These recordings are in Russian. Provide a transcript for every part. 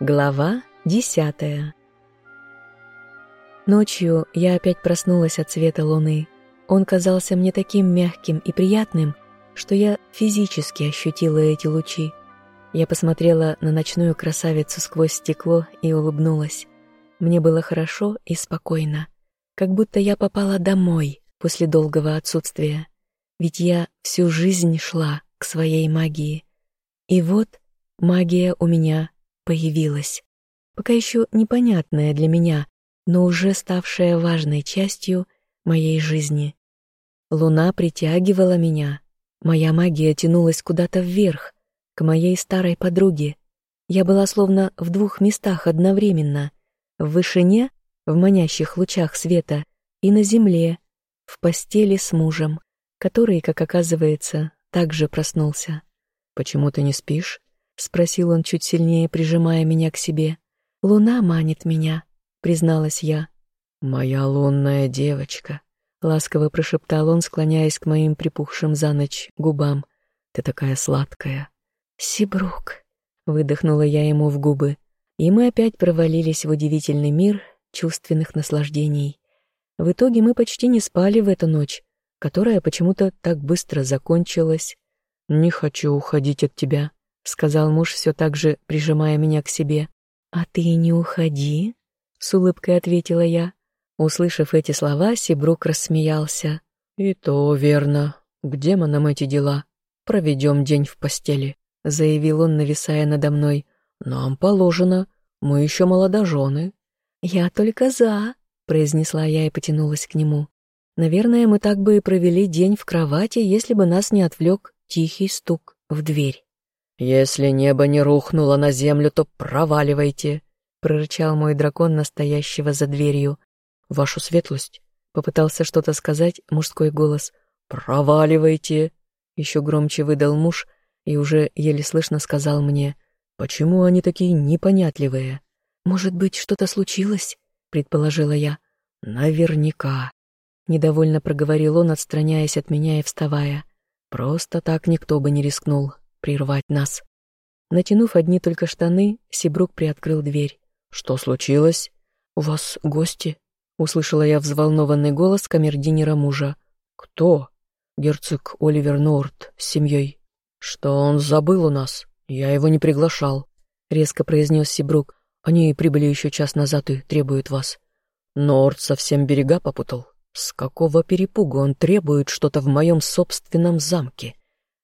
Глава десятая Ночью я опять проснулась от света луны. Он казался мне таким мягким и приятным, что я физически ощутила эти лучи. Я посмотрела на ночную красавицу сквозь стекло и улыбнулась. Мне было хорошо и спокойно, как будто я попала домой после долгого отсутствия. Ведь я всю жизнь шла к своей магии. И вот магия у меня появилась, пока еще непонятная для меня, но уже ставшая важной частью моей жизни. Луна притягивала меня, моя магия тянулась куда-то вверх, к моей старой подруге. Я была словно в двух местах одновременно, в вышине, в манящих лучах света, и на земле, в постели с мужем, который, как оказывается, также проснулся. «Почему ты не спишь?» — спросил он, чуть сильнее прижимая меня к себе. «Луна манит меня», — призналась я. «Моя лунная девочка», — ласково прошептал он, склоняясь к моим припухшим за ночь губам. «Ты такая сладкая». «Сибрук», — выдохнула я ему в губы, и мы опять провалились в удивительный мир чувственных наслаждений. В итоге мы почти не спали в эту ночь, которая почему-то так быстро закончилась. «Не хочу уходить от тебя», сказал муж, все так же прижимая меня к себе. «А ты не уходи», — с улыбкой ответила я. Услышав эти слова, Сибрук рассмеялся. «И то верно. К демонам эти дела. Проведем день в постели», — заявил он, нависая надо мной. «Нам положено. Мы еще молодожены». «Я только за», — произнесла я и потянулась к нему. Наверное, мы так бы и провели день в кровати, если бы нас не отвлек тихий стук в дверь. «Если небо не рухнуло на землю, то проваливайте», — прорычал мой дракон, настоящего за дверью. «Вашу светлость», — попытался что-то сказать мужской голос. «Проваливайте», — еще громче выдал муж и уже еле слышно сказал мне. «Почему они такие непонятливые?» «Может быть, что-то случилось?» — предположила я. «Наверняка», — недовольно проговорил он, отстраняясь от меня и вставая. «Просто так никто бы не рискнул прервать нас. Натянув одни только штаны, Сибрук приоткрыл дверь. «Что случилось? У вас гости?» Услышала я взволнованный голос камердинера мужа. «Кто?» «Герцог Оливер Норт с семьей». «Что он забыл у нас? Я его не приглашал», — резко произнес Сибрук. «Они прибыли еще час назад и требуют вас». Норт совсем берега попутал. С какого перепугу он требует что-то в моем собственном замке?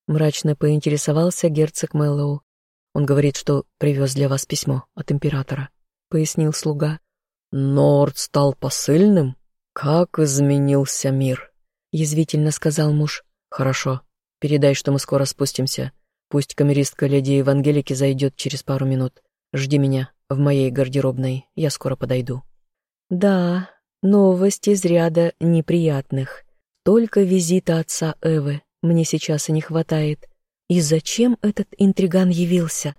Мрачно поинтересовался герцог Мэллоу. Он говорит, что привез для вас письмо от императора, пояснил слуга. Норд стал посыльным? Как изменился мир? Язвительно сказал муж. Хорошо, передай, что мы скоро спустимся. Пусть камеристка леди Евангелики зайдет через пару минут. Жди меня в моей гардеробной, я скоро подойду. Да, новость из ряда неприятных. Только визита отца Эвы мне сейчас и не хватает. И зачем этот интриган явился?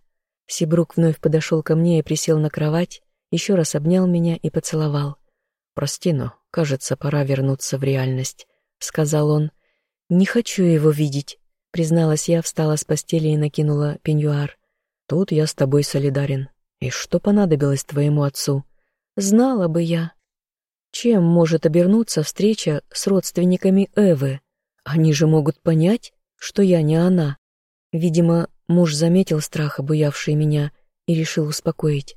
Сибрук вновь подошел ко мне и присел на кровать, еще раз обнял меня и поцеловал. «Прости, но, кажется, пора вернуться в реальность», — сказал он. «Не хочу его видеть», — призналась я, встала с постели и накинула пеньюар. «Тут я с тобой солидарен. И что понадобилось твоему отцу?» «Знала бы я». Чем может обернуться встреча с родственниками Эвы? Они же могут понять, что я не она. Видимо, муж заметил страх, обуявший меня, и решил успокоить.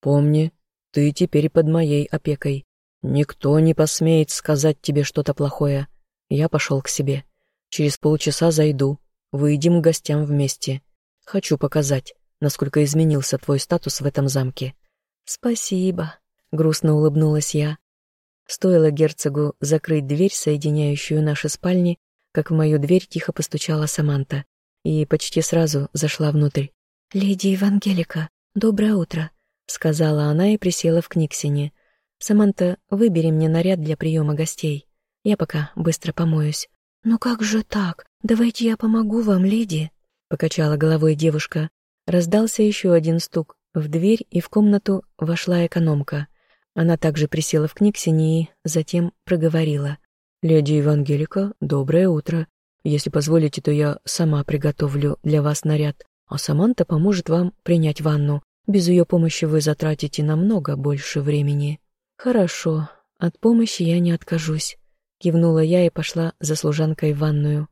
«Помни, ты теперь под моей опекой. Никто не посмеет сказать тебе что-то плохое. Я пошел к себе. Через полчаса зайду. Выйдем к гостям вместе. Хочу показать, насколько изменился твой статус в этом замке». «Спасибо», — грустно улыбнулась я. Стоило герцогу закрыть дверь, соединяющую наши спальни, как в мою дверь тихо постучала Саманта и почти сразу зашла внутрь. «Леди Евангелика, доброе утро», — сказала она и присела в книгсине. «Саманта, выбери мне наряд для приема гостей. Я пока быстро помоюсь». «Ну как же так? Давайте я помогу вам, леди», — покачала головой девушка. Раздался еще один стук. В дверь и в комнату вошла экономка. Она также присела в книгсине и затем проговорила. «Леди Евангелика, доброе утро. Если позволите, то я сама приготовлю для вас наряд, а Саманта поможет вам принять ванну. Без ее помощи вы затратите намного больше времени. Хорошо, от помощи я не откажусь. Кивнула я и пошла за служанкой в ванную.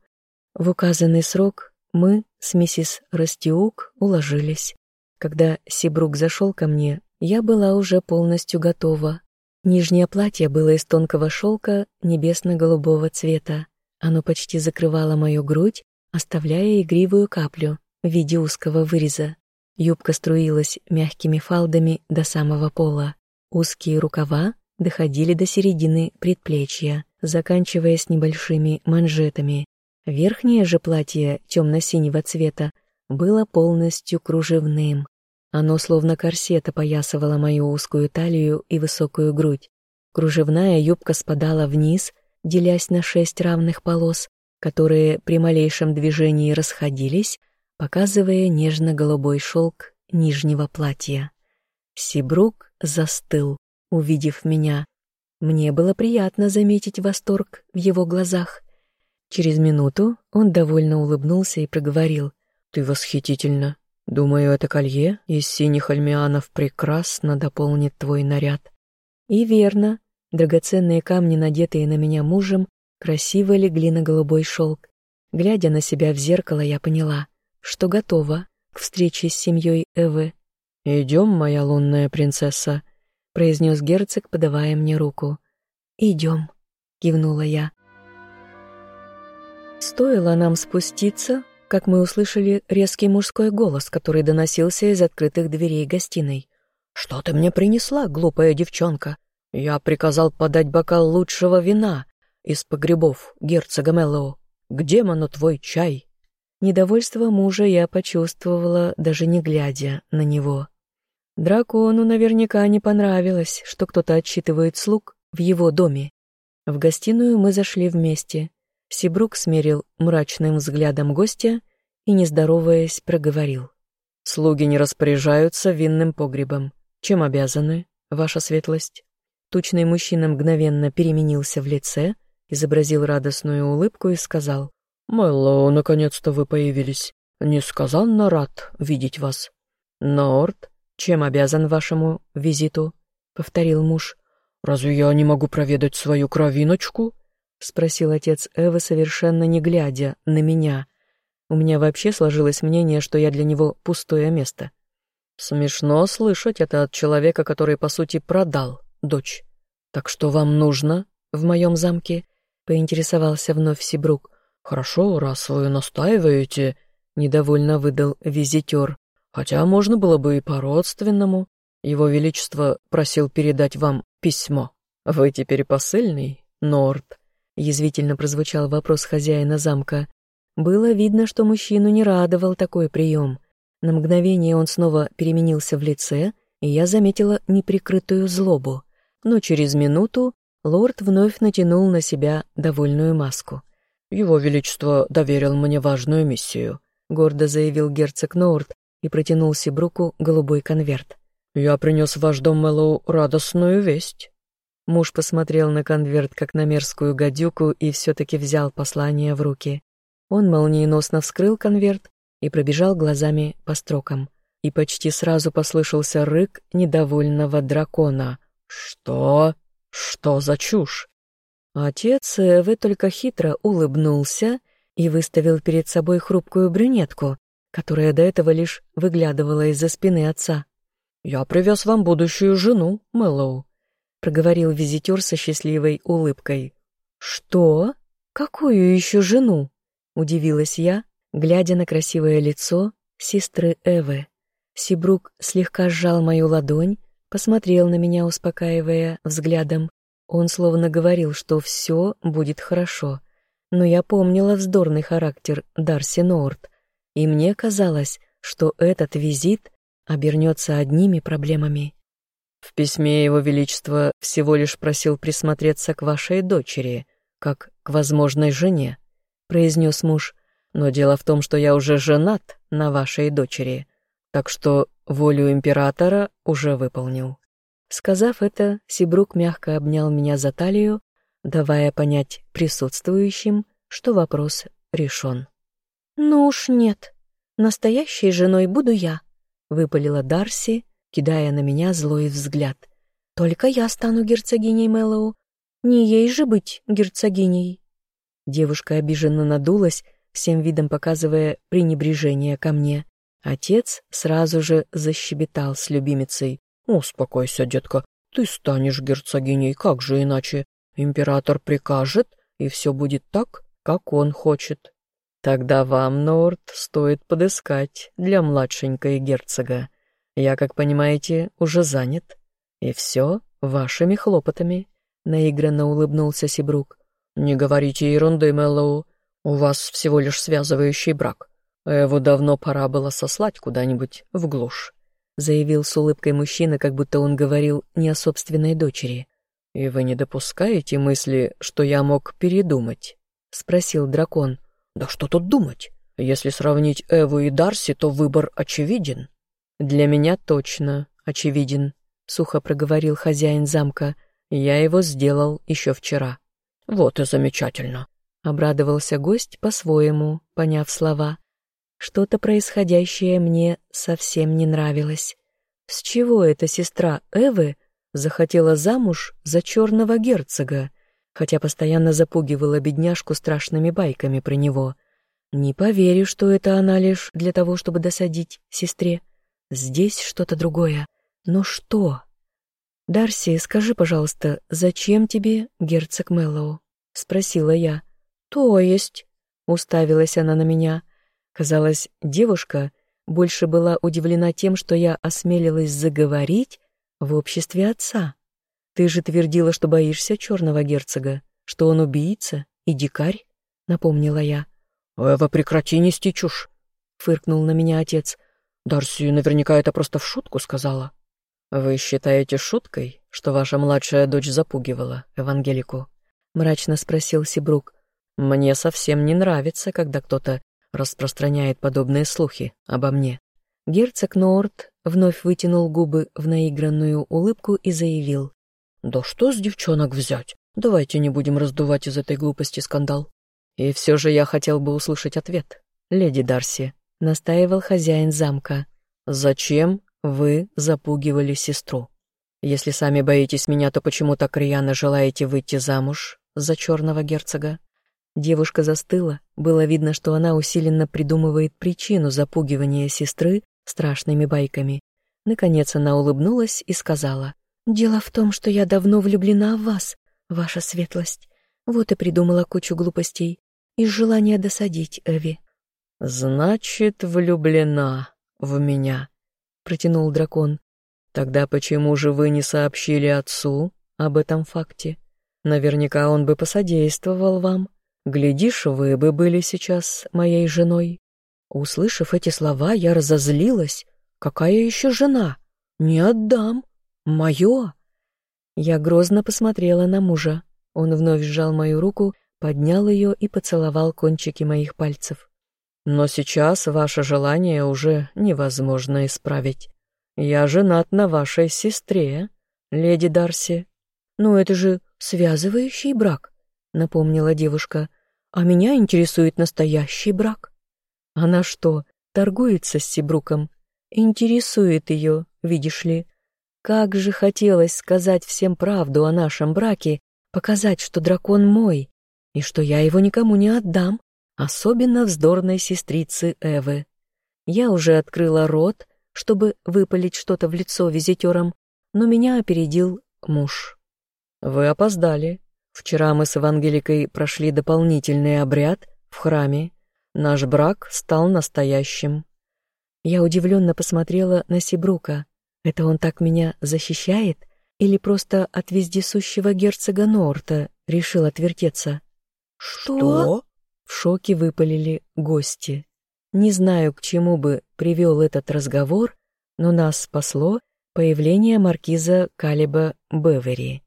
В указанный срок мы с миссис Растиук уложились. Когда Сибрук зашел ко мне, я была уже полностью готова. Нижнее платье было из тонкого шелка небесно-голубого цвета. Оно почти закрывало мою грудь, оставляя игривую каплю в виде узкого выреза. Юбка струилась мягкими фалдами до самого пола. Узкие рукава доходили до середины предплечья, заканчиваясь небольшими манжетами. Верхнее же платье темно-синего цвета было полностью кружевным. Оно словно корсет опоясывало мою узкую талию и высокую грудь. Кружевная юбка спадала вниз, делясь на шесть равных полос, которые при малейшем движении расходились, показывая нежно-голубой шелк нижнего платья. Сибрук застыл, увидев меня. Мне было приятно заметить восторг в его глазах. Через минуту он довольно улыбнулся и проговорил. «Ты восхитительна. Думаю, это колье из синих альмианов прекрасно дополнит твой наряд». И верно, драгоценные камни, надетые на меня мужем, красиво легли на голубой шелк. Глядя на себя в зеркало, я поняла, что готова к встрече с семьей Эвы. «Идем, моя лунная принцесса», — произнес герцог, подавая мне руку. «Идем», — кивнула я. Стоило нам спуститься, как мы услышали резкий мужской голос, который доносился из открытых дверей гостиной. «Что ты мне принесла, глупая девчонка? Я приказал подать бокал лучшего вина из погребов герцога Меллоу. К демону твой чай!» Недовольство мужа я почувствовала, даже не глядя на него. Дракону наверняка не понравилось, что кто-то отчитывает слуг в его доме. В гостиную мы зашли вместе. Сибрук смерил мрачным взглядом гостя и, не здороваясь, проговорил. «Слуги не распоряжаются винным погребом. Чем обязаны, ваша светлость?» Тучный мужчина мгновенно переменился в лице, изобразил радостную улыбку и сказал. «Мэллоу, наконец-то вы появились. Несказанно рад видеть вас». «Норт, чем обязан вашему визиту?» — повторил муж. «Разве я не могу проведать свою кровиночку?» — спросил отец Эвы, совершенно не глядя на меня. У меня вообще сложилось мнение, что я для него пустое место. Смешно слышать это от человека, который, по сути, продал дочь. «Так что вам нужно в моем замке?» — поинтересовался вновь Сибрук. «Хорошо, раз вы настаиваете», — недовольно выдал визитер. «Хотя можно было бы и по-родственному. Его Величество просил передать вам письмо. Вы теперь посыльный, Норд?» Язвительно прозвучал вопрос хозяина замка. Было видно, что мужчину не радовал такой прием. На мгновение он снова переменился в лице, и я заметила неприкрытую злобу. Но через минуту лорд вновь натянул на себя довольную маску. «Его Величество доверил мне важную миссию», — гордо заявил герцог Ноурт и протянул Сибруку голубой конверт. «Я принес в ваш дом Мэллоу радостную весть». Муж посмотрел на конверт, как на мерзкую гадюку, и все-таки взял послание в руки. Он молниеносно вскрыл конверт и пробежал глазами по строкам. И почти сразу послышался рык недовольного дракона. «Что? Что за чушь?» Отец Эвы только хитро улыбнулся и выставил перед собой хрупкую брюнетку, которая до этого лишь выглядывала из-за спины отца. «Я привез вам будущую жену, Мэллоу», — проговорил визитер со счастливой улыбкой. «Что? Какую еще жену?» — удивилась я, глядя на красивое лицо сестры Эвы. Сибрук слегка сжал мою ладонь, посмотрел на меня, успокаивая взглядом, он словно говорил, что все будет хорошо. Но я помнила вздорный характер Дарси Норт, и мне казалось, что этот визит обернется одними проблемами. В письме Его Величество всего лишь просил присмотреться к вашей дочери, как к возможной жене, произнес муж. Но дело в том, что я уже женат на вашей дочери, так что волю императора уже выполнил. Сказав это, Сибрук мягко обнял меня за талию, давая понять присутствующим, что вопрос решен. «Ну уж нет. Настоящей женой буду я», — выпалила Дарси, кидая на меня злой взгляд. «Только я стану герцогиней Мэллоу. Не ей же быть герцогиней». Девушка обиженно надулась, всем видом показывая пренебрежение ко мне. Отец сразу же защебетал с любимицей. «Успокойся, детка, ты станешь герцогиней, как же иначе? Император прикажет, и все будет так, как он хочет. Тогда вам, Норд, стоит подыскать для младшенькой герцога. Я, как понимаете, уже занят. И все вашими хлопотами. Наигранно улыбнулся Сибрук. Не говорите ерунды, Мэллоу. У вас всего лишь связывающий брак. Его давно пора было сослать куда-нибудь в глушь. Заявил с улыбкой мужчина, как будто он говорил не о собственной дочери. «И вы не допускаете мысли, что я мог передумать?» — спросил дракон. Да что тут думать? Если сравнить Эву и Дарси, то выбор очевиден. Для меня точно очевиден, сухо проговорил хозяин замка. Я его сделал еще вчера. Вот и замечательно. Обрадовался гость по-своему, поняв слова. Что-то происходящее мне совсем не нравилось. С чего эта сестра Эвы захотела замуж за черного герцога? хотя постоянно запугивала бедняжку страшными байками про него. Не поверю, что это она лишь для того, чтобы досадить сестре. Здесь что-то другое. Но что? «Дарси, скажи, пожалуйста, зачем тебе герцог Мэллоу?» — спросила я. «То есть?» — уставилась она на меня. Казалось, девушка больше была удивлена тем, что я осмелилась заговорить в обществе отца. Ты же твердила, что боишься черного герцога, что он убийца и дикарь, напомнила я. Эва, прекрати нести чушь, фыркнул на меня отец. Дарси наверняка это просто в шутку сказала. Вы считаете шуткой, что ваша младшая дочь запугивала Евангелику? Мрачно спросил Сибрук. Мне совсем не нравится, когда кто-то распространяет подобные слухи обо мне. Герцог Норт вновь вытянул губы в наигранную улыбку и заявил. Да что с девчонок взять? Давайте не будем раздувать из этой глупости скандал. И все же я хотел бы услышать ответ. Леди Дарси, настаивал хозяин замка. Зачем вы запугивали сестру? Если сами боитесь меня, то почему так рьяно желаете выйти замуж за черного герцога? Девушка застыла, было видно, что она усиленно придумывает причину запугивания сестры страшными байками. Наконец она улыбнулась и сказала — «Дело в том, что я давно влюблена в вас, ваша светлость. Вот и придумала кучу глупостей из желания досадить Эви». «Значит, влюблена в меня», — протянул дракон. «Тогда почему же вы не сообщили отцу об этом факте? Наверняка он бы посодействовал вам. Глядишь, вы бы были сейчас моей женой». Услышав эти слова, я разозлилась. «Какая еще жена? Не отдам!» «Мое?» Я грозно посмотрела на мужа. Он вновь сжал мою руку, поднял ее и поцеловал кончики моих пальцев. «Но сейчас ваше желание уже невозможно исправить. Я женат на вашей сестре, леди Дарси». «Ну это же связывающий брак», — напомнила девушка. «А меня интересует настоящий брак». «Она что, торгуется с Сибруком?» «Интересует ее, видишь ли». Как же хотелось сказать всем правду о нашем браке, показать, что дракон мой, и что я его никому не отдам, особенно вздорной сестрице Эвы. Я уже открыла рот, чтобы выпалить что-то в лицо визитерам, но меня опередил муж. «Вы опоздали. Вчера мы с Евангеликой прошли дополнительный обряд в храме. Наш брак стал настоящим». Я удивленно посмотрела на Сибрука. Это он так меня защищает? Или просто от вездесущего герцога Норта решил отвертеться? «Что?» В шоке выпалили гости. Не знаю, к чему бы привел этот разговор, но нас спасло появление маркиза Калиба Бевери.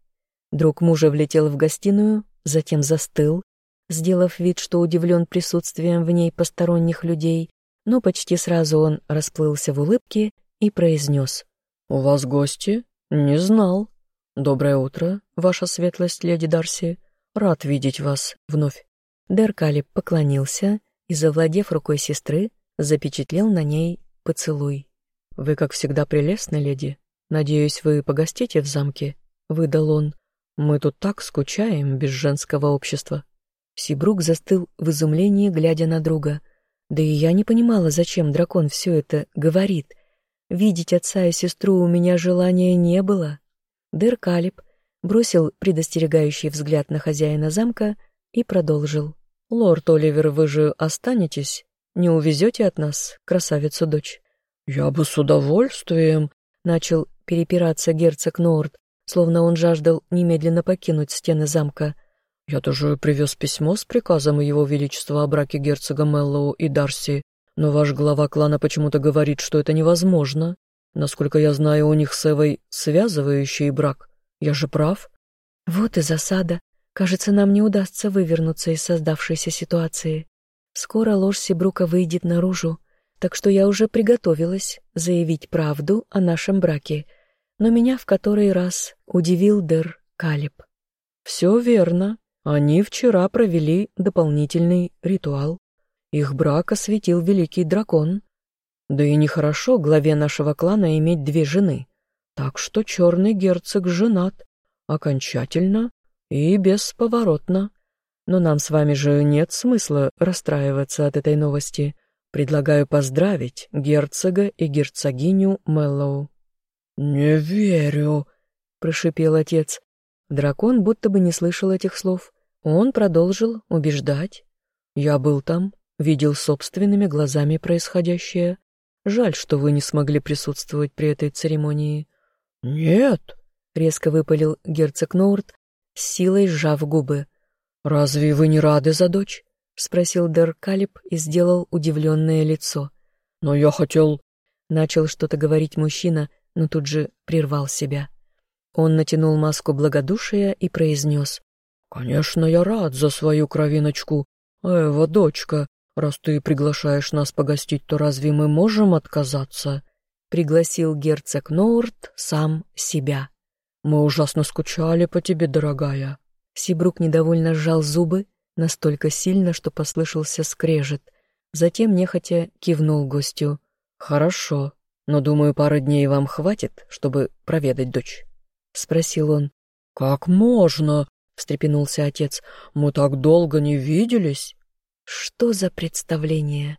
Друг мужа влетел в гостиную, затем застыл, сделав вид, что удивлен присутствием в ней посторонних людей, но почти сразу он расплылся в улыбке и произнес «У вас гости? Не знал. Доброе утро, ваша светлость, леди Дарси. Рад видеть вас вновь». Деркали поклонился и, завладев рукой сестры, запечатлел на ней поцелуй. «Вы, как всегда, прелестны, леди. Надеюсь, вы погостите в замке?» — выдал он. «Мы тут так скучаем без женского общества». Сибрук застыл в изумлении, глядя на друга. Да и я не понимала, зачем дракон все это говорит. Видеть отца и сестру у меня желания не было. Дер Калиб бросил предостерегающий взгляд на хозяина замка и продолжил. «Лорд Оливер, вы же останетесь? Не увезете от нас красавицу-дочь?» «Я бы с удовольствием», — начал перепираться герцог Норд, словно он жаждал немедленно покинуть стены замка. «Я даже привез письмо с приказом Его Величества о браке герцога Меллоу и Дарси, но ваш глава клана почему-то говорит, что это невозможно. Насколько я знаю, у них с Эвой связывающий брак. Я же прав?» «Вот и засада. Кажется, нам не удастся вывернуться из создавшейся ситуации. Скоро ложь Сибрука выйдет наружу, так что я уже приготовилась заявить правду о нашем браке, но меня в который раз удивил Дер Калиб. «Все верно. Они вчера провели дополнительный ритуал. Их брак осветил великий дракон. Да и нехорошо главе нашего клана иметь две жены, так что черный герцог женат, окончательно и бесповоротно. Но нам с вами же нет смысла расстраиваться от этой новости». Предлагаю поздравить герцога и герцогиню Мэллоу». «Не верю», — прошипел отец. Дракон будто бы не слышал этих слов. Он продолжил убеждать. «Я был там, видел собственными глазами происходящее. Жаль, что вы не смогли присутствовать при этой церемонии». «Нет», — резко выпалил герцог Ноурт, силой сжав губы. «Разве вы не рады за дочь?» — спросил Дер Калиб и сделал удивленное лицо. «Но я хотел...» Начал что-то говорить мужчина, но тут же прервал себя. Он натянул маску благодушия и произнес. «Конечно, я рад за свою кровиночку. Эва, дочка, раз ты приглашаешь нас погостить, то разве мы можем отказаться?» Пригласил герцог Ноурт сам себя. «Мы ужасно скучали по тебе, дорогая». Сибрук недовольно сжал зубы, настолько сильно, что послышался скрежет. Затем нехотя кивнул гостю. «Хорошо, но, думаю, пары дней вам хватит, чтобы проведать дочь?» — спросил он. «Как можно?» — встрепенулся отец. «Мы так долго не виделись». «Что за представление?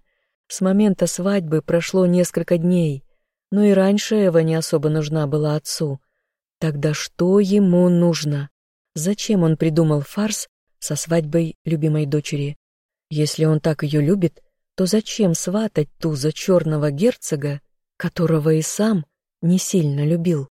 С момента свадьбы прошло несколько дней, но и раньше Эва не особо нужна была отцу. Тогда что ему нужно? Зачем он придумал фарс со свадьбой любимой дочери. Если он так ее любит, то зачем сватать ту за черного герцога, которого и сам не сильно любил?